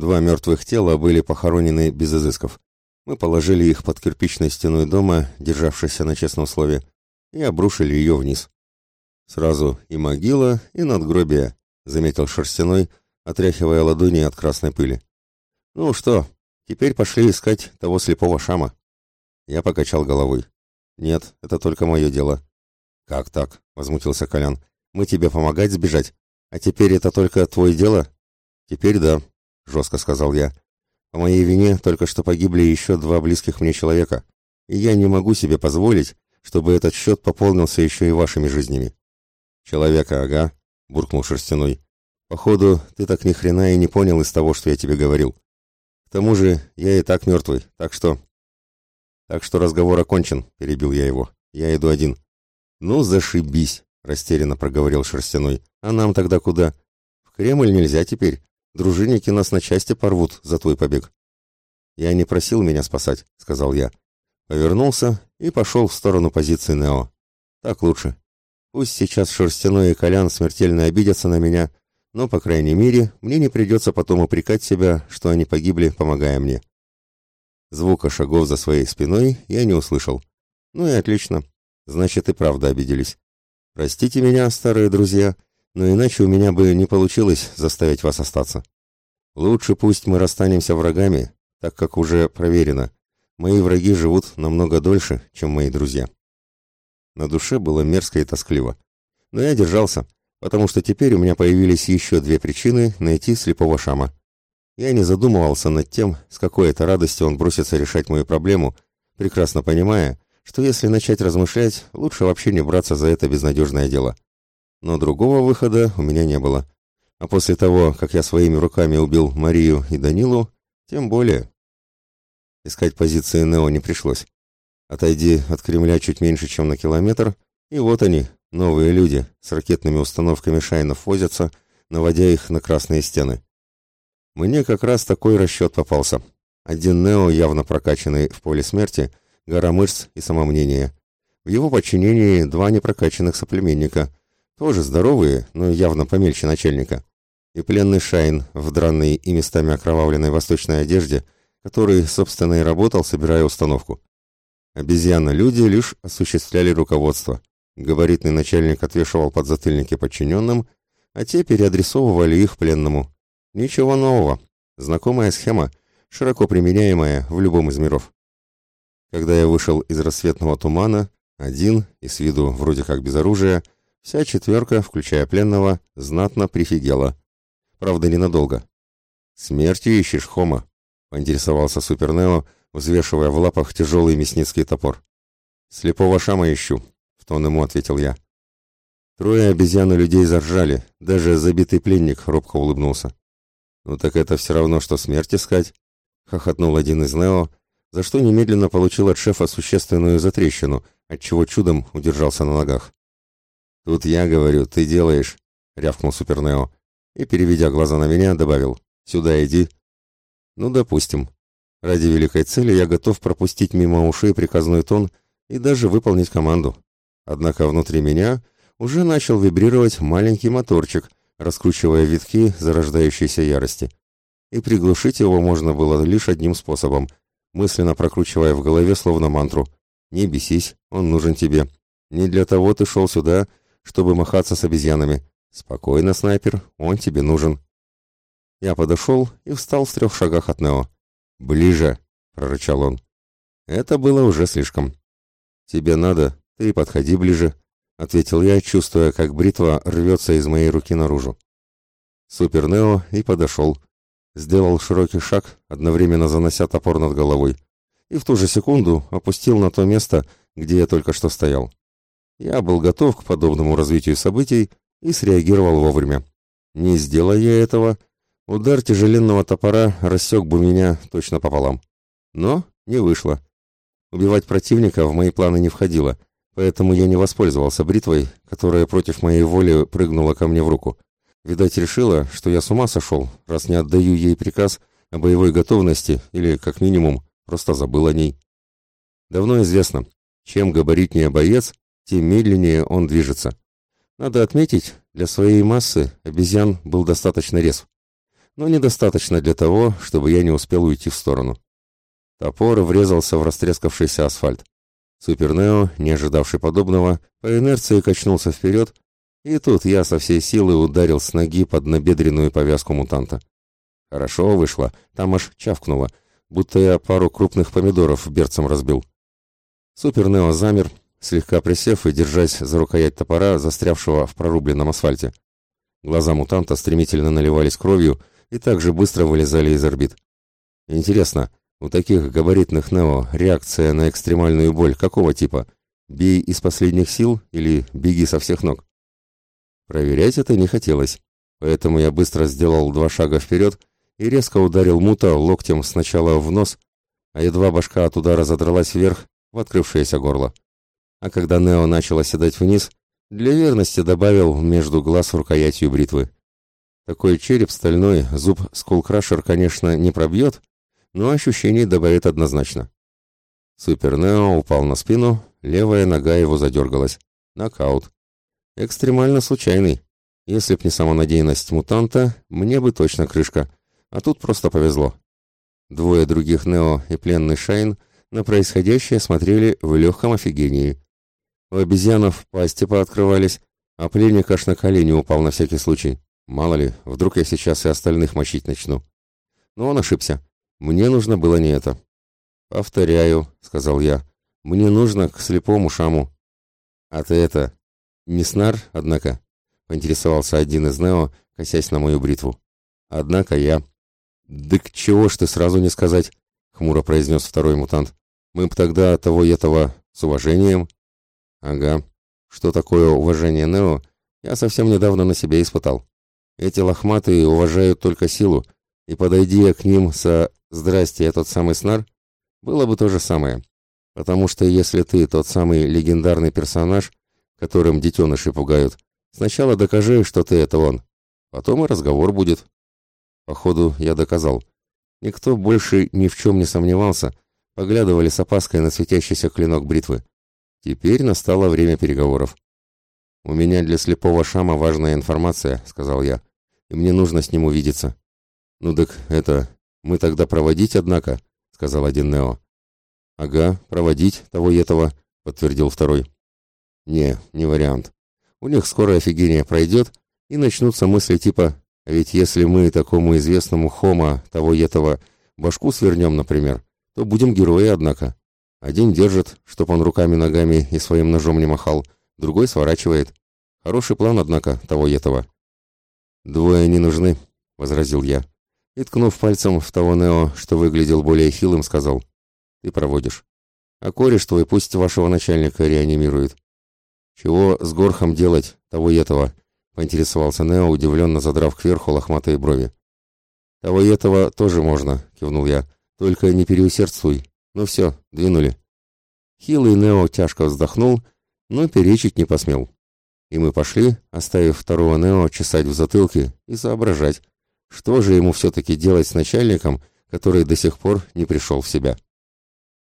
Два мертвых тела были похоронены без изысков. Мы положили их под кирпичной стеной дома, державшейся на честном слове, и обрушили ее вниз. Сразу и могила, и надгробие, заметил Шерстяной, отряхивая ладони от красной пыли. Ну что, теперь пошли искать того слепого шама. Я покачал головой. Нет, это только мое дело. Как так? возмутился Колян. Мы тебе помогать сбежать, а теперь это только твое дело? Теперь да, жестко сказал я. По моей вине только что погибли еще два близких мне человека, и я не могу себе позволить, чтобы этот счет пополнился еще и вашими жизнями. Человека, ага, буркнул Шерстяной. Походу, ты так ни хрена и не понял из того, что я тебе говорил. К тому же, я и так мертвый, так что... Так что разговор окончен, перебил я его. Я иду один. Ну, зашибись, растерянно проговорил Шерстяной. А нам тогда куда? В Кремль нельзя теперь. Дружинники нас на части порвут за твой побег. Я не просил меня спасать, сказал я. Повернулся и пошел в сторону позиции Нео. Так лучше. Пусть сейчас Шерстяной и Колян смертельно обидятся на меня, но, по крайней мере, мне не придется потом упрекать себя, что они погибли, помогая мне. Звука шагов за своей спиной я не услышал. Ну и отлично. Значит, и правда обиделись. Простите меня, старые друзья, но иначе у меня бы не получилось заставить вас остаться. Лучше пусть мы расстанемся врагами, так как уже проверено. Мои враги живут намного дольше, чем мои друзья. На душе было мерзко и тоскливо. Но я держался, потому что теперь у меня появились еще две причины найти слепого Шама. Я не задумывался над тем, с какой это радостью он бросится решать мою проблему, прекрасно понимая, что если начать размышлять, лучше вообще не браться за это безнадежное дело. Но другого выхода у меня не было. А после того, как я своими руками убил Марию и Данилу, тем более. Искать позиции Нео не пришлось. Отойди от Кремля чуть меньше, чем на километр, и вот они, новые люди, с ракетными установками Шайнов возятся, наводя их на красные стены. Мне как раз такой расчет попался. Один Нео, явно прокачанный в поле смерти, гора мышц и самомнения. В его подчинении два непрокачанных соплеменника, тоже здоровые, но явно помельче начальника. И пленный Шайн в дранной и местами окровавленной восточной одежде, который, собственно, и работал, собирая установку. Обезьяны-люди лишь осуществляли руководство. Габаритный начальник отвешивал подзатыльники подчиненным, а те переадресовывали их пленному. Ничего нового. Знакомая схема, широко применяемая в любом из миров. Когда я вышел из рассветного тумана, один и с виду вроде как без оружия, Вся четверка, включая пленного, знатно прифигела. Правда, ненадолго. «Смерти ищешь, Хома?» — поинтересовался Супернео, взвешивая в лапах тяжелый мясницкий топор. «Слепого шама ищу», — в тон ему ответил я. Трое обезьян людей заржали, даже забитый пленник робко улыбнулся. «Ну так это все равно, что смерть искать», — хохотнул один из Нео, за что немедленно получил от шефа существенную затрещину, отчего чудом удержался на ногах. «Тут я говорю, ты делаешь», — рявкнул Супернео. И, переведя глаза на меня, добавил, «Сюда иди». «Ну, допустим. Ради великой цели я готов пропустить мимо ушей приказной тон и даже выполнить команду. Однако внутри меня уже начал вибрировать маленький моторчик, раскручивая витки зарождающейся ярости. И приглушить его можно было лишь одним способом, мысленно прокручивая в голове словно мантру. «Не бесись, он нужен тебе. Не для того ты шел сюда, чтобы махаться с обезьянами. Спокойно, снайпер, он тебе нужен. Я подошел и встал в трех шагах от Нео. «Ближе!» — прорычал он. Это было уже слишком. «Тебе надо, ты подходи ближе», — ответил я, чувствуя, как бритва рвется из моей руки наружу. Супер Нео и подошел. Сделал широкий шаг, одновременно занося топор над головой, и в ту же секунду опустил на то место, где я только что стоял. Я был готов к подобному развитию событий и среагировал вовремя. Не сделая я этого, удар тяжеленного топора рассек бы меня точно пополам. Но не вышло. Убивать противника в мои планы не входило, поэтому я не воспользовался бритвой, которая против моей воли прыгнула ко мне в руку. Видать, решила, что я с ума сошел, раз не отдаю ей приказ о боевой готовности или, как минимум, просто забыл о ней. Давно известно, чем габаритнее боец, тем медленнее он движется. Надо отметить, для своей массы обезьян был достаточно резв. но недостаточно для того, чтобы я не успел уйти в сторону. Топор врезался в растрескавшийся асфальт. Супер Нео, не ожидавший подобного, по инерции качнулся вперед, и тут я со всей силы ударил с ноги под набедренную повязку мутанта. Хорошо вышло, там аж чавкнуло, будто я пару крупных помидоров берцем разбил. Супер Нео замер, слегка присев и держась за рукоять топора, застрявшего в прорубленном асфальте. Глаза мутанта стремительно наливались кровью и также быстро вылезали из орбит. Интересно, у таких габаритных Нео реакция на экстремальную боль какого типа? Бей из последних сил или беги со всех ног? Проверять это не хотелось, поэтому я быстро сделал два шага вперед и резко ударил мута локтем сначала в нос, а едва башка от удара задралась вверх в открывшееся горло. А когда Нео начал оседать вниз, для верности добавил между глаз рукоятью бритвы. Такой череп стальной зуб скулкрашер, конечно, не пробьет, но ощущений добавит однозначно. Супер Нео упал на спину, левая нога его задергалась. Нокаут. Экстремально случайный. Если б не самонадеянность мутанта, мне бы точно крышка. А тут просто повезло. Двое других Нео и пленный Шайн на происходящее смотрели в легком офигении. У обезьянов пасти пооткрывались, а пленник аж на колени упал на всякий случай. Мало ли, вдруг я сейчас и остальных мочить начну. Но он ошибся. Мне нужно было не это. «Повторяю», — сказал я, — «мне нужно к слепому шаму». «А ты это... не снар, однако?» — поинтересовался один из Нео, косясь на мою бритву. «Однако я...» «Дык чего ж ты сразу не сказать?» — хмуро произнес второй мутант. «Мы б тогда того и этого с уважением...» «Ага. Что такое уважение Нео, я совсем недавно на себе испытал. Эти лохматые уважают только силу, и подойди я к ним со «Здрасте, я тот самый Снар», было бы то же самое. Потому что если ты тот самый легендарный персонаж, которым детеныши пугают, сначала докажи, что ты это он. Потом и разговор будет. Походу, я доказал. Никто больше ни в чем не сомневался, поглядывали с опаской на светящийся клинок бритвы. Теперь настало время переговоров. «У меня для слепого Шама важная информация», — сказал я, — «и мне нужно с ним увидеться». «Ну так это, «Мы тогда проводить, однако», — сказал один Нео. «Ага, проводить того и этого», — подтвердил второй. «Не, не вариант. У них скоро офигение пройдет, и начнутся мысли типа «А ведь если мы такому известному Хома того и этого башку свернем, например, то будем герои, однако. Один держит, чтоб он руками-ногами и своим ножом не махал, другой сворачивает. Хороший план, однако, того и этого». «Двое не нужны», — возразил я и, ткнув пальцем в того Нео, что выглядел более хилым, сказал, «Ты проводишь. А кореш твой пусть вашего начальника реанимирует». «Чего с Горхом делать, того и этого?» — поинтересовался Нео, удивленно задрав кверху лохматые брови. «Того и этого тоже можно», — кивнул я. «Только не переусердствуй. Ну все, двинули». Хилый Нео тяжко вздохнул, но перечить не посмел. И мы пошли, оставив второго Нео чесать в затылке и соображать, что же ему все-таки делать с начальником, который до сих пор не пришел в себя?